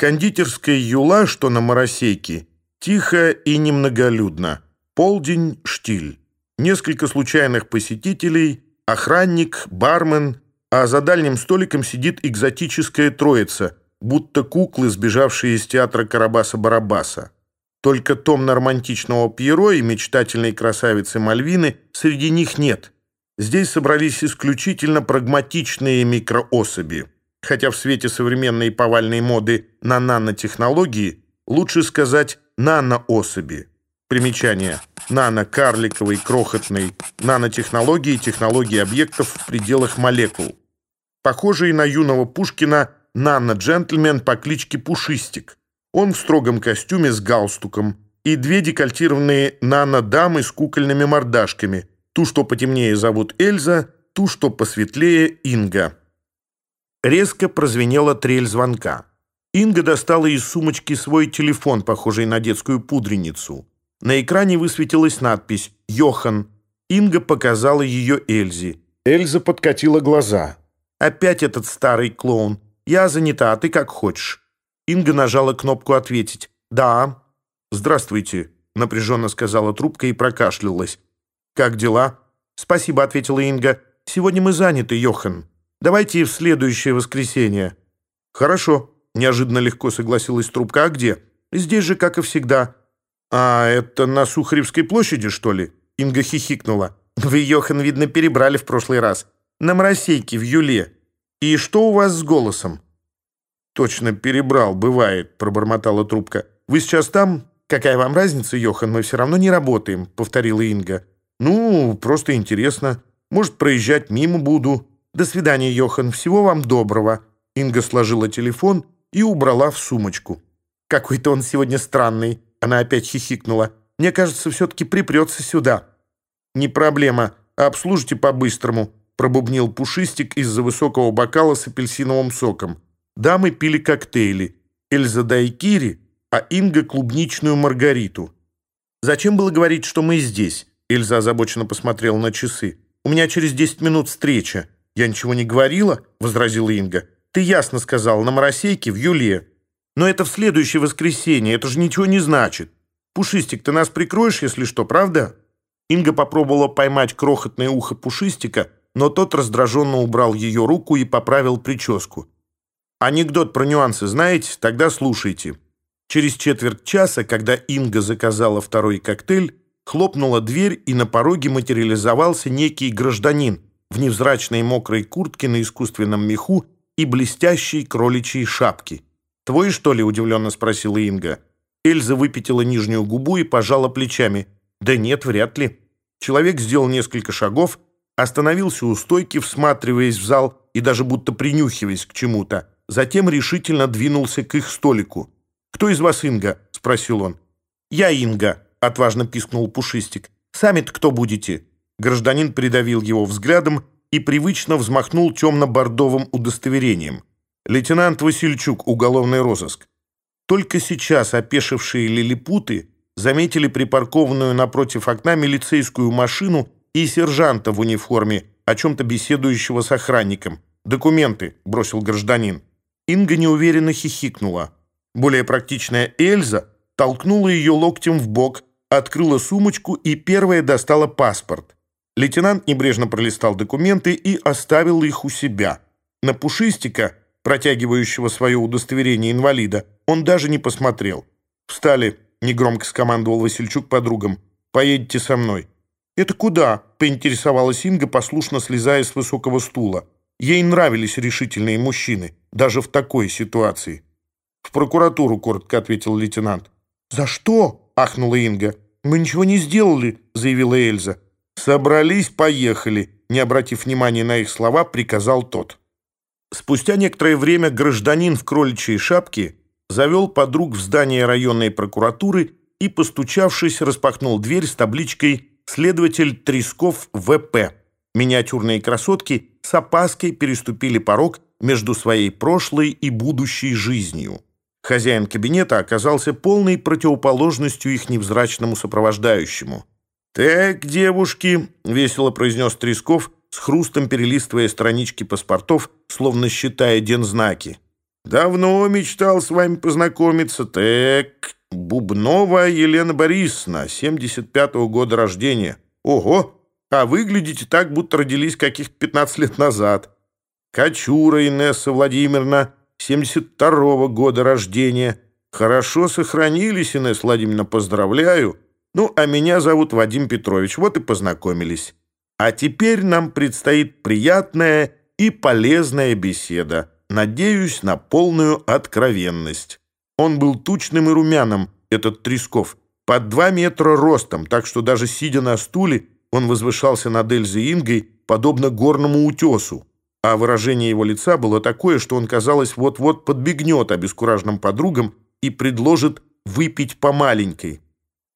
Кондитерская Юла, что на Моросейке, тихо и немноголюдно. Полдень – штиль. Несколько случайных посетителей, охранник, бармен, а за дальним столиком сидит экзотическая троица, будто куклы, сбежавшие из театра Карабаса-Барабаса. Только томно романтичного Пьеро и мечтательной красавицы Мальвины среди них нет. Здесь собрались исключительно прагматичные микроособи. Хотя в свете современной повальной моды на нанотехнологии лучше сказать наноособи. Примечание. Нано-карликовый, крохотный, нанотехнологии, технологии объектов в пределах молекул. Похожий на юного Пушкина нано-джентльмен по кличке Пушистик. Он в строгом костюме с галстуком и две декольтированные нано-дамы с кукольными мордашками. Ту, что потемнее, зовут Эльза, ту, что посветлее, Инга. Резко прозвенела трель звонка. Инга достала из сумочки свой телефон, похожий на детскую пудреницу. На экране высветилась надпись «Йохан». Инга показала ее Эльзе. Эльза подкатила глаза. «Опять этот старый клоун. Я занята, а ты как хочешь». Инга нажала кнопку «Ответить». «Да». «Здравствуйте», — напряженно сказала трубка и прокашлялась. «Как дела?» «Спасибо», — ответила Инга. «Сегодня мы заняты, Йохан». Давайте в следующее воскресенье». «Хорошо», — неожиданно легко согласилась трубка. «А где?» «Здесь же, как и всегда». «А это на Сухаревской площади, что ли?» Инга хихикнула. «Вы, Йохан, видно, перебрали в прошлый раз. На Моросейке, в Юле. И что у вас с голосом?» «Точно перебрал, бывает», — пробормотала трубка. «Вы сейчас там?» «Какая вам разница, Йохан, мы все равно не работаем», — повторила Инга. «Ну, просто интересно. Может, проезжать мимо буду». «До свидания, Йохан. Всего вам доброго». Инга сложила телефон и убрала в сумочку. «Какой-то он сегодня странный». Она опять хихикнула. «Мне кажется, все-таки припрется сюда». «Не проблема. Обслужите по-быстрому», пробубнил Пушистик из-за высокого бокала с апельсиновым соком. Дамы пили коктейли. Эльза дайкири, а Инга клубничную маргариту. «Зачем было говорить, что мы здесь?» Эльза озабоченно посмотрела на часы. «У меня через 10 минут встреча». «Я ничего не говорила?» — возразила Инга. «Ты ясно сказал, на Моросейке, в Юле. Но это в следующее воскресенье, это же ничего не значит. Пушистик, ты нас прикроешь, если что, правда?» Инга попробовала поймать крохотное ухо Пушистика, но тот раздраженно убрал ее руку и поправил прическу. «Анекдот про нюансы знаете? Тогда слушайте». Через четверть часа, когда Инга заказала второй коктейль, хлопнула дверь, и на пороге материализовался некий гражданин в невзрачной мокрой куртке на искусственном меху и блестящей кроличьей шапке. «Твой, что ли?» – удивленно спросила Инга. Эльза выпятила нижнюю губу и пожала плечами. «Да нет, вряд ли». Человек сделал несколько шагов, остановился у стойки, всматриваясь в зал и даже будто принюхиваясь к чему-то. Затем решительно двинулся к их столику. «Кто из вас Инга?» — спросил он. «Я Инга», — отважно пискнул Пушистик. «Сами-то кто будете?» Гражданин придавил его взглядом и привычно взмахнул темно-бордовым удостоверением. «Лейтенант Васильчук, уголовный розыск». Только сейчас опешившие лилипуты заметили припаркованную напротив окна милицейскую машину и сержанта в униформе, о чем-то беседующего с охранником. «Документы», — бросил гражданин. Инга неуверенно хихикнула. Более практичная Эльза толкнула ее локтем в бок, открыла сумочку и первая достала паспорт. Лейтенант небрежно пролистал документы и оставил их у себя. На Пушистика, протягивающего свое удостоверение инвалида, он даже не посмотрел. «Встали», — негромко скомандовал Васильчук подругам. «Поедете со мной». «Это куда?» — поинтересовалась Инга, послушно слезая с высокого стула. Ей нравились решительные мужчины, даже в такой ситуации. «В прокуратуру», — коротко ответил лейтенант. «За что?» — ахнула Инга. «Мы ничего не сделали», — заявила Эльза. «Собрались, поехали!» — не обратив внимания на их слова, приказал тот. Спустя некоторое время гражданин в кроличьей шапке завел подруг в здание районной прокуратуры и, постучавшись, распахнул дверь с табличкой «Следователь Тресков В.П». Миниатюрные красотки с опаской переступили порог между своей прошлой и будущей жизнью. Хозяин кабинета оказался полной противоположностью их невзрачному сопровождающему – «Так, девушки!» — весело произнес Тресков, с хрустом перелистывая странички паспортов, словно считая дензнаки. «Давно мечтал с вами познакомиться. Так, Бубнова Елена Борисовна, 75-го года рождения. Ого! А выглядите так, будто родились каких-то 15 лет назад. Качура Инесса Владимировна, 72-го года рождения. Хорошо сохранились, Инесса Владимировна, поздравляю!» Ну, а меня зовут Вадим Петрович, вот и познакомились. А теперь нам предстоит приятная и полезная беседа. Надеюсь на полную откровенность. Он был тучным и румяным, этот Тресков, под два метра ростом, так что даже сидя на стуле, он возвышался над Эльзой Ингой, подобно горному утесу. А выражение его лица было такое, что он, казалось, вот-вот подбегнет обескураженным подругам и предложит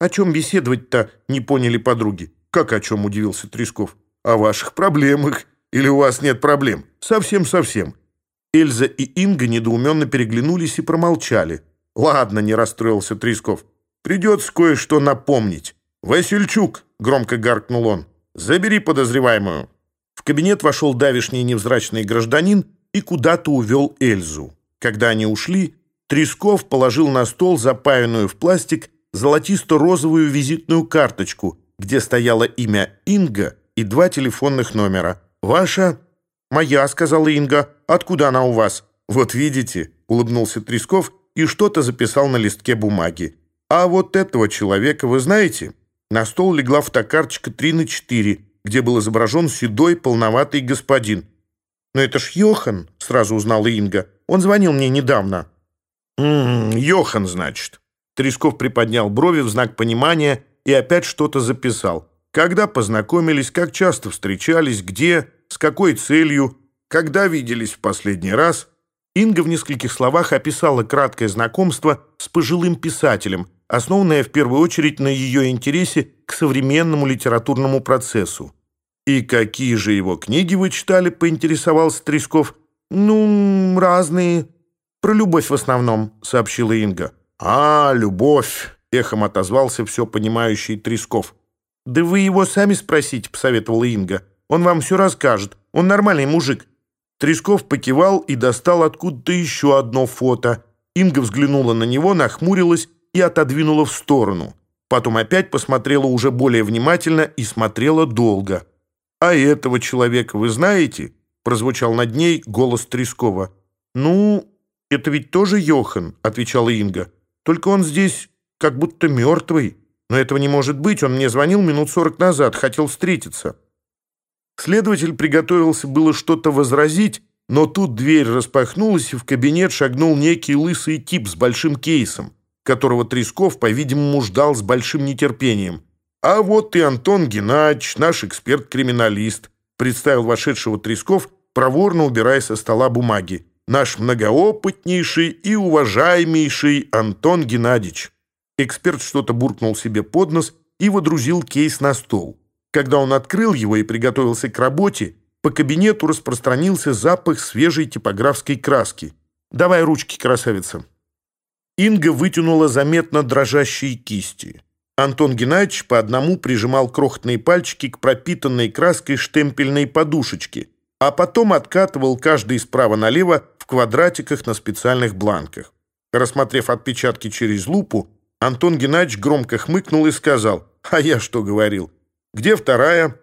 выпить по маленькой. «О чем беседовать-то?» — не поняли подруги. «Как о чем?» — удивился Тресков. «О ваших проблемах. Или у вас нет проблем? Совсем-совсем». Эльза и Инга недоуменно переглянулись и промолчали. «Ладно», — не расстроился Тресков. «Придется кое-что напомнить». «Васильчук!» — громко гаркнул он. «Забери подозреваемую». В кабинет вошел давишний невзрачный гражданин и куда-то увел Эльзу. Когда они ушли, Тресков положил на стол запаянную в золотисто розовую визитную карточку, где стояло имя Инга и два телефонных номера. «Ваша?» «Моя», — сказала Инга. «Откуда она у вас?» «Вот видите», — улыбнулся Тресков и что-то записал на листке бумаги. «А вот этого человека вы знаете?» На стол легла фотокарточка 3 на 4, где был изображен седой, полноватый господин. «Но это ж Йохан», — сразу узнала Инга. «Он звонил мне недавно». «М «М-м, -м, «Йохан, значит». Тресков приподнял брови в знак понимания и опять что-то записал. Когда познакомились, как часто встречались, где, с какой целью, когда виделись в последний раз. Инга в нескольких словах описала краткое знакомство с пожилым писателем, основанное в первую очередь на ее интересе к современному литературному процессу. «И какие же его книги вы читали?» — поинтересовался Тресков. «Ну, разные. Про любовь в основном», — сообщила Инга. «А, любовь!» — эхом отозвался все понимающий Тресков. «Да вы его сами спросите», — посоветовала Инга. «Он вам все расскажет. Он нормальный мужик». Тресков покивал и достал откуда-то еще одно фото. Инга взглянула на него, нахмурилась и отодвинула в сторону. Потом опять посмотрела уже более внимательно и смотрела долго. «А этого человека вы знаете?» — прозвучал над ней голос Трескова. «Ну, это ведь тоже Йохан», — отвечала Инга. «Только он здесь как будто мертвый». Но этого не может быть, он мне звонил минут сорок назад, хотел встретиться. Следователь приготовился было что-то возразить, но тут дверь распахнулась, и в кабинет шагнул некий лысый тип с большим кейсом, которого Тресков, по-видимому, ждал с большим нетерпением. «А вот и Антон Геннадьевич, наш эксперт-криминалист», представил вошедшего Тресков, проворно убирая со стола бумаги. «Наш многоопытнейший и уважаемейший Антон Геннадьевич». Эксперт что-то буркнул себе под нос и водрузил кейс на стол. Когда он открыл его и приготовился к работе, по кабинету распространился запах свежей типографской краски. «Давай ручки, красавица». Инга вытянула заметно дрожащие кисти. Антон Геннадьевич по одному прижимал крохотные пальчики к пропитанной краской штемпельной подушечке, а потом откатывал каждый справа налево Квадратиках на специальных бланках. Рассмотрев отпечатки через лупу, Антон Геннадьевич громко хмыкнул и сказал, «А я что говорил? Где вторая?»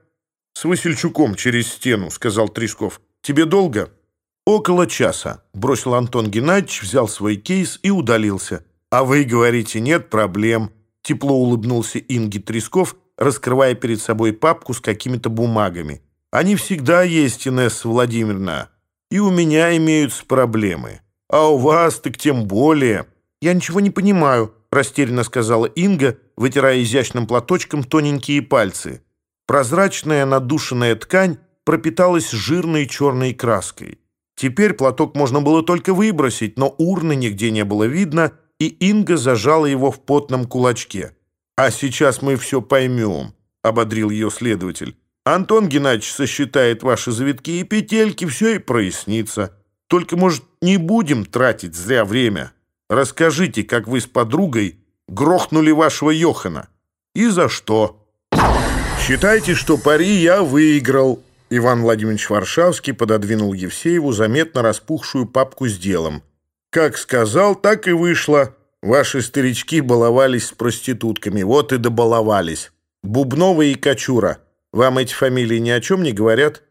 «С Васильчуком через стену», — сказал Тресков. «Тебе долго?» «Около часа», — бросил Антон Геннадьевич, взял свой кейс и удалился. «А вы говорите, нет проблем», — тепло улыбнулся Инги Тресков, раскрывая перед собой папку с какими-то бумагами. «Они всегда есть, Инесса Владимировна» и у меня имеются проблемы. А у вас так тем более». «Я ничего не понимаю», — растерянно сказала Инга, вытирая изящным платочком тоненькие пальцы. Прозрачная надушенная ткань пропиталась жирной черной краской. Теперь платок можно было только выбросить, но урны нигде не было видно, и Инга зажала его в потном кулачке. «А сейчас мы все поймем», — ободрил ее следователь. Антон Геннадьевич сосчитает ваши завитки и петельки, все и прояснится. Только, может, не будем тратить зря время. Расскажите, как вы с подругой грохнули вашего Йохана. И за что? Считайте, что пари я выиграл. Иван Владимирович Варшавский пододвинул Евсееву заметно распухшую папку с делом. Как сказал, так и вышло. Ваши старички баловались с проститутками. Вот и добаловались. Бубнова и Кочура — Вам эти фамилии ни о чем не говорят?»